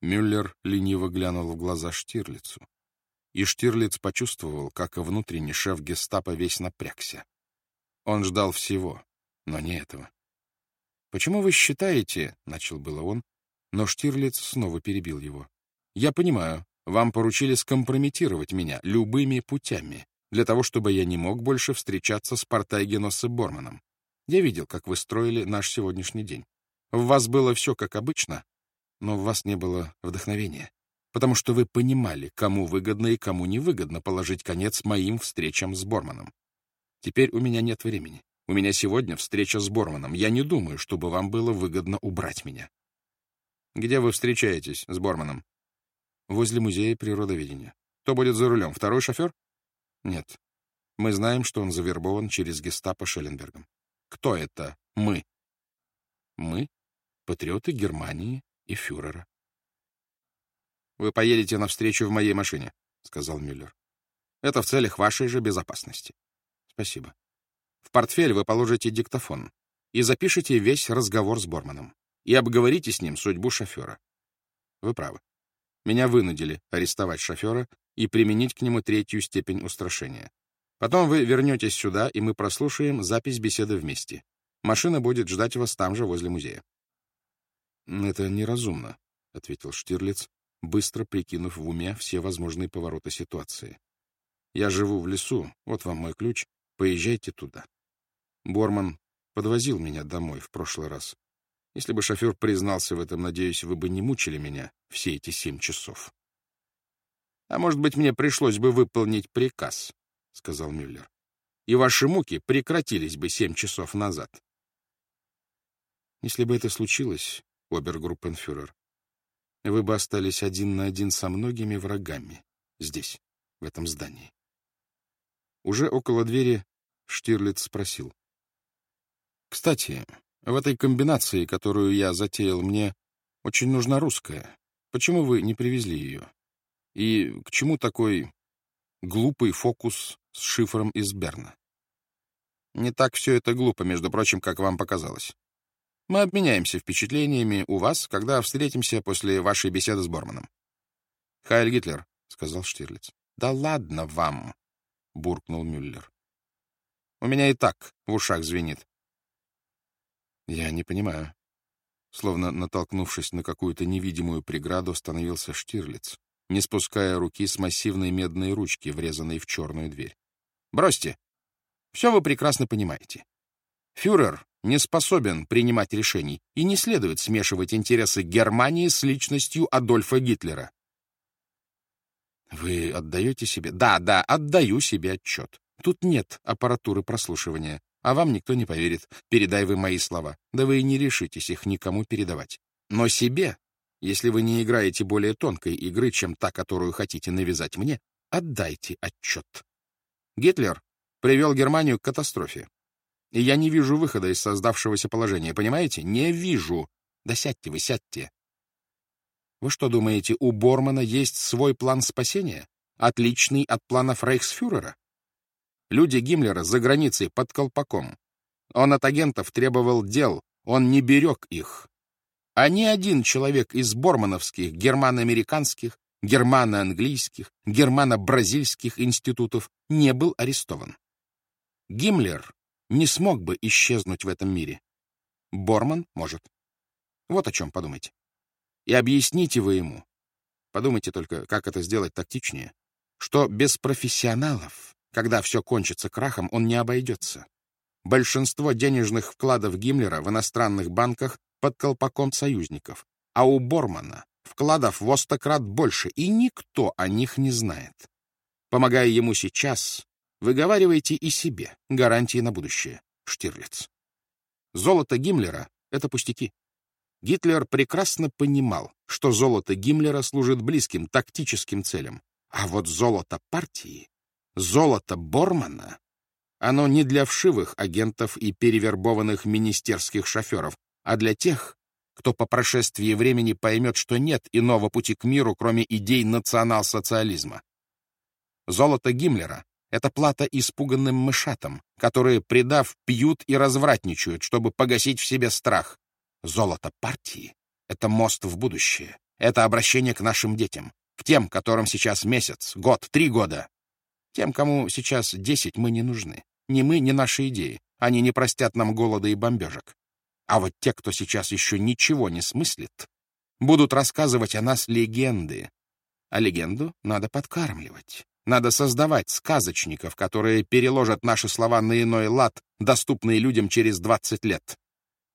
Мюллер лениво глянул в глаза Штирлицу. И Штирлиц почувствовал, как внутренний шеф гестапо весь напрягся. Он ждал всего, но не этого. «Почему вы считаете...» — начал было он, но Штирлиц снова перебил его. «Я понимаю, вам поручили скомпрометировать меня любыми путями, для того, чтобы я не мог больше встречаться с Портайгенос и Борманом. Я видел, как вы строили наш сегодняшний день. В вас было все как обычно, но в вас не было вдохновения, потому что вы понимали, кому выгодно и кому невыгодно положить конец моим встречам с Борманом. Теперь у меня нет времени. У меня сегодня встреча с Борманом. Я не думаю, чтобы вам было выгодно убрать меня. Где вы встречаетесь с Борманом? Возле музея природоведения. Кто будет за рулем? Второй шофер? Нет. Мы знаем, что он завербован через гестапо Шелленбергом. Кто это «мы»? Мы — патриоты Германии и фюрера. «Вы поедете навстречу в моей машине», — сказал Мюллер. «Это в целях вашей же безопасности». «Спасибо. В портфель вы положите диктофон и запишите весь разговор с Борманом и обговорите с ним судьбу шофера. Вы правы. Меня вынудили арестовать шофера и применить к нему третью степень устрашения. Потом вы вернетесь сюда, и мы прослушаем запись беседы вместе. Машина будет ждать вас там же, возле музея. — Это неразумно, — ответил Штирлиц, быстро прикинув в уме все возможные повороты ситуации. — Я живу в лесу, вот вам мой ключ, поезжайте туда. Борман подвозил меня домой в прошлый раз. Если бы шофер признался в этом, надеюсь, вы бы не мучили меня все эти семь часов. А может быть, мне пришлось бы выполнить приказ, — сказал Мюллер. И ваши муки прекратились бы семь часов назад. Если бы это случилось, обергруппенфюрер, вы бы остались один на один со многими врагами здесь, в этом здании. Уже около двери Штирлиц спросил. «Кстати, в этой комбинации, которую я затеял, мне очень нужна русская. Почему вы не привезли ее?» И к чему такой глупый фокус с шифром из Берна? Не так все это глупо, между прочим, как вам показалось. Мы обменяемся впечатлениями у вас, когда встретимся после вашей беседы с Борманом. — Хайль Гитлер, — сказал Штирлиц. — Да ладно вам, — буркнул Мюллер. — У меня и так в ушах звенит. — Я не понимаю. Словно натолкнувшись на какую-то невидимую преграду, остановился Штирлиц не спуская руки с массивной медной ручки, врезанной в черную дверь. «Бросьте! Все вы прекрасно понимаете. Фюрер не способен принимать решений, и не следует смешивать интересы Германии с личностью Адольфа Гитлера. Вы отдаете себе? Да, да, отдаю себе отчет. Тут нет аппаратуры прослушивания, а вам никто не поверит. Передай вы мои слова. Да вы и не решитесь их никому передавать. Но себе если вы не играете более тонкой игры, чем та, которую хотите навязать мне, отдайте отчет. Гитлер привел Германию к катастрофе. И я не вижу выхода из создавшегося положения, понимаете? Не вижу. Да сядьте вы, сядьте. Вы что думаете, у Бормана есть свой план спасения, отличный от планов рейхсфюрера? Люди Гиммлера за границей под колпаком. Он от агентов требовал дел, он не берег их. А ни один человек из бормановских, германо-американских, германо-английских, германо-бразильских институтов не был арестован. Гиммлер не смог бы исчезнуть в этом мире. Борман может. Вот о чем подумайте. И объясните вы ему, подумайте только, как это сделать тактичнее, что без профессионалов, когда все кончится крахом, он не обойдется. Большинство денежных вкладов Гиммлера в иностранных банках под колпаком союзников, а у Бормана вкладов в остократ больше, и никто о них не знает. Помогая ему сейчас, выговаривайте и себе гарантии на будущее, Штирлиц. Золото Гиммлера — это пустяки. Гитлер прекрасно понимал, что золото Гиммлера служит близким тактическим целям, а вот золото партии, золото Бормана, оно не для вшивых агентов и перевербованных министерских шоферов, а для тех, кто по прошествии времени поймет, что нет иного пути к миру, кроме идей национал-социализма. Золото Гиммлера — это плата испуганным мышатам, которые, предав, пьют и развратничают, чтобы погасить в себе страх. Золото партии — это мост в будущее. Это обращение к нашим детям, к тем, которым сейчас месяц, год, три года. Тем, кому сейчас десять, мы не нужны. Ни мы, ни наши идеи. Они не простят нам голода и бомбежек. А вот те, кто сейчас еще ничего не смыслит, будут рассказывать о нас легенды. А легенду надо подкармливать. Надо создавать сказочников, которые переложат наши слова на иной лад, доступные людям через 20 лет.